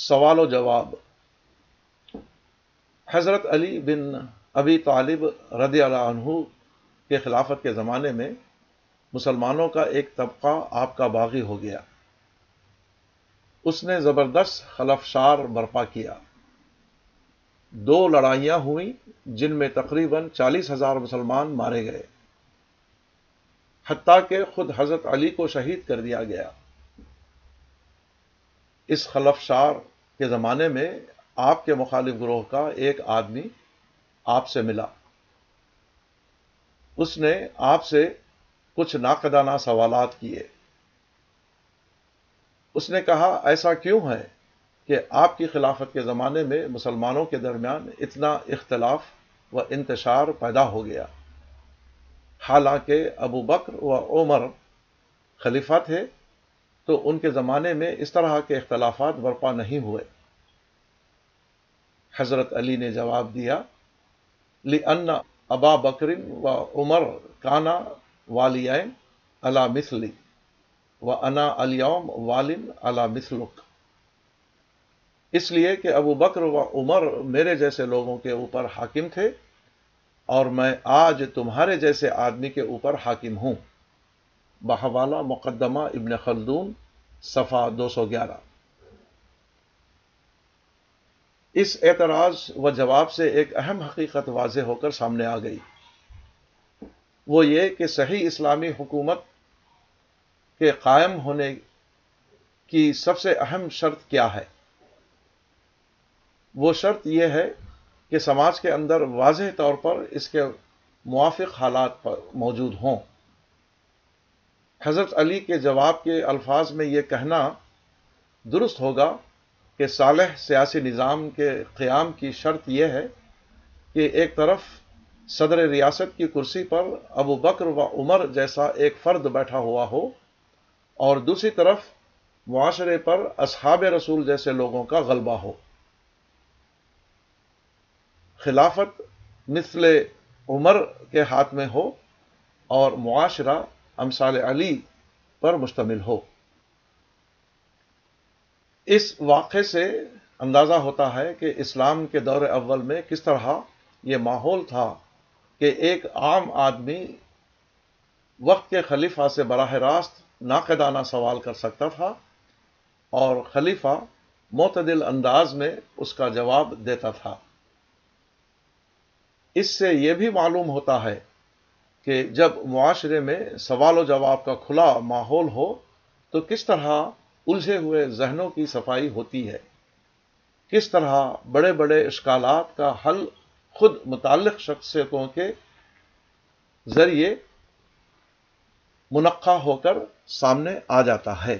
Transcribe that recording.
سوال و جواب۔ حضرت علی بن ابی طالب رضی اللہ عنہ کے خلافت کے زمانے میں مسلمانوں کا ایک طبقہ آپ کا باغی ہو گیا۔ اس نے زبردست خلفشار برپا کیا۔ دو لڑائیاں ہوئیں جن میں تقریباً چالیس ہزار مسلمان مارے گئے۔ حتیٰ کہ خود حضرت علی کو شہید کر دیا گیا۔ اس خلفشار کے زمانے میں آپ کے مخالف گروہ کا ایک آدمی آپ سے ملا۔ اس نے آپ سے کچھ ناقدانہ سوالات کیے۔ اس نے کہا، ایسا کیوں ہے کہ آپ کی خلافت کے زمانے میں مسلمانوں کے درمیان اتنا اختلاف و انتشار پیدا ہو گیا؟ حالانکہ ابو بکر و عمر خلیفہ تھے تو ان کے زمانے میں اس طرح کے اختلافات برپا نہیں ہوئے۔ حضرت علی نے جواب دیا لی ان ابا بکرن و عمر کانا والین علا مثلی و انا الیوم والن علا مثلک اس لیے کہ ابو بکر و عمر میرے جیسے لوگوں کے اوپر حاکم تھے اور میں آج تمہارے جیسے آدمی کے اوپر حاکم ہوں۔ بحوالہ مقدمہ ابن خلدون صفا دو سو گیارہ۔ اس اعتراض و جواب سے ایک اہم حقیقت واضح ہو کر سامنے آ گئی۔ وہ یہ کہ صحیح اسلامی حکومت کے قائم ہونے کی سب سے اہم شرط کیا ہے؟ وہ شرط یہ ہے کہ سماج کے اندر واضح طور پر اس کے موافق حالات پر موجود ہوں۔ حضرت علی کے جواب کے الفاظ میں یہ کہنا درست ہوگا کہ صالح سیاسی نظام کے قیام کی شرط یہ ہے کہ ایک طرف صدر ریاست کی کرسی پر ابو بکر و عمر جیسا ایک فرد بیٹھا ہوا ہو اور دوسری طرف معاشرے پر اصحاب رسول جیسے لوگوں کا غلبہ ہو۔ خلافت مثل عمر کے ہاتھ میں ہو اور معاشرہ امثال علی پر مشتمل ہو۔ اس واقعے سے اندازہ ہوتا ہے کہ اسلام کے دور اول میں کس طرح یہ ماحول تھا کہ ایک عام آدمی وقت کے خلیفہ سے براہ راست ناقدانہ سوال کر سکتا تھا اور خلیفہ معتدل انداز میں اس کا جواب دیتا تھا۔ اس سے یہ بھی معلوم ہوتا ہے کہ جب معاشرے میں سوال و جواب کا کھلا ماحول ہو، تو کس طرح الجھے ہوئے ذہنوں کی صفائی ہوتی ہے؟ کس طرح بڑے بڑے اشکالات کا حل خود متعلق شخصیتوں کے ذریعے منقع ہو کر سامنے آ جاتا ہے؟